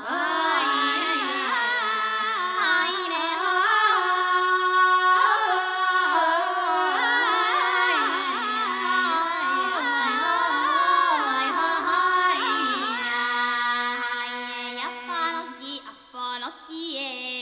はいえやっまたきあっ Yeah.